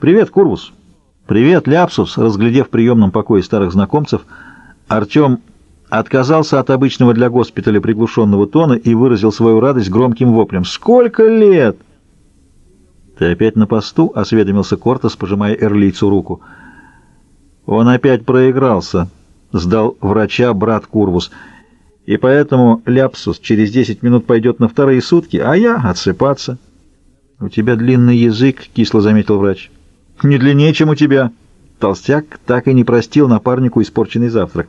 «Привет, Курвус!» «Привет, Ляпсус!» Разглядев в приемном покое старых знакомцев, Артем отказался от обычного для госпиталя приглушенного тона и выразил свою радость громким воплем. «Сколько лет!» «Ты опять на посту?» — осведомился Кортес, пожимая Эрлийцу руку. «Он опять проигрался», — сдал врача брат Курвус. «И поэтому Ляпсус через десять минут пойдет на вторые сутки, а я отсыпаться». «У тебя длинный язык», — кисло заметил врач. «Не длиннее, чем у тебя». Толстяк так и не простил напарнику испорченный завтрак.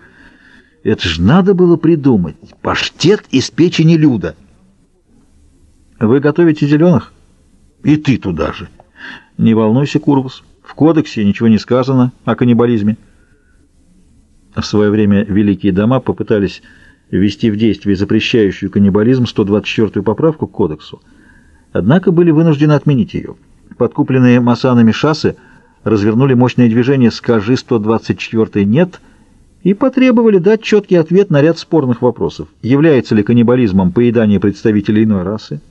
«Это ж надо было придумать. Паштет из печени Люда». «Вы готовите зеленых?» «И ты туда же». «Не волнуйся, Курвус. В кодексе ничего не сказано о каннибализме». В свое время великие дома попытались ввести в действие запрещающую каннибализм 124-ю поправку к кодексу однако были вынуждены отменить ее. Подкупленные масанами шассы развернули мощное движение «Скажи 124 нет» и потребовали дать четкий ответ на ряд спорных вопросов. Является ли каннибализмом поедание представителей иной расы?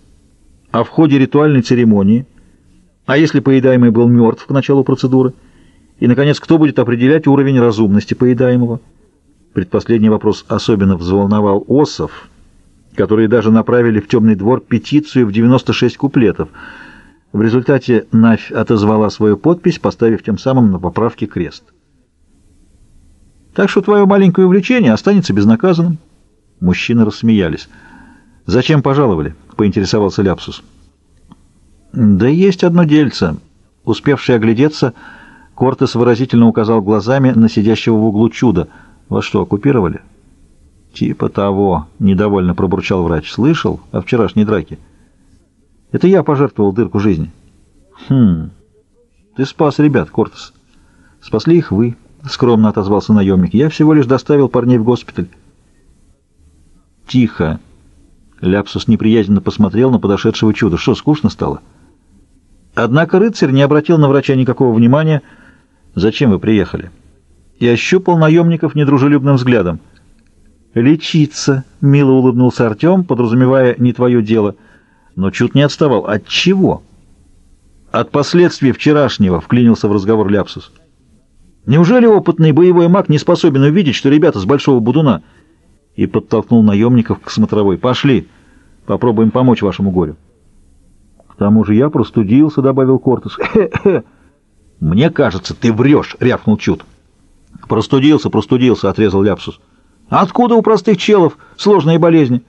А в ходе ритуальной церемонии? А если поедаемый был мертв к началу процедуры? И, наконец, кто будет определять уровень разумности поедаемого? Предпоследний вопрос особенно взволновал Осов – которые даже направили в темный двор петицию в 96 куплетов. В результате Навь отозвала свою подпись, поставив тем самым на поправке крест. «Так что твое маленькое увлечение останется безнаказанным». Мужчины рассмеялись. «Зачем пожаловали?» — поинтересовался Ляпсус. «Да есть одно дельце». Успевший оглядеться, Кортес выразительно указал глазами на сидящего в углу чудо. «Вас что, оккупировали?» «Типа того», — недовольно пробурчал врач. «Слышал о вчерашней драке?» «Это я пожертвовал дырку жизни». «Хм... Ты спас ребят, Кортес». «Спасли их вы», — скромно отозвался наемник. «Я всего лишь доставил парней в госпиталь». «Тихо!» Ляпсус неприязненно посмотрел на подошедшего чуда. «Что, скучно стало?» Однако рыцарь не обратил на врача никакого внимания. «Зачем вы приехали?» И ощупал наемников недружелюбным взглядом. «Лечиться», — мило улыбнулся Артем, подразумевая «не твое дело». Но чуть не отставал. «От чего?» «От последствий вчерашнего», — вклинился в разговор Ляпсус. «Неужели опытный боевой маг не способен увидеть, что ребята с Большого Будуна?» И подтолкнул наемников к смотровой. «Пошли, попробуем помочь вашему горю». «К тому же я простудился», — добавил Кортес. «Мне кажется, ты врешь», — рявкнул Чуд. «Простудился, простудился», — отрезал Ляпсус. Откуда у простых челов сложные болезни?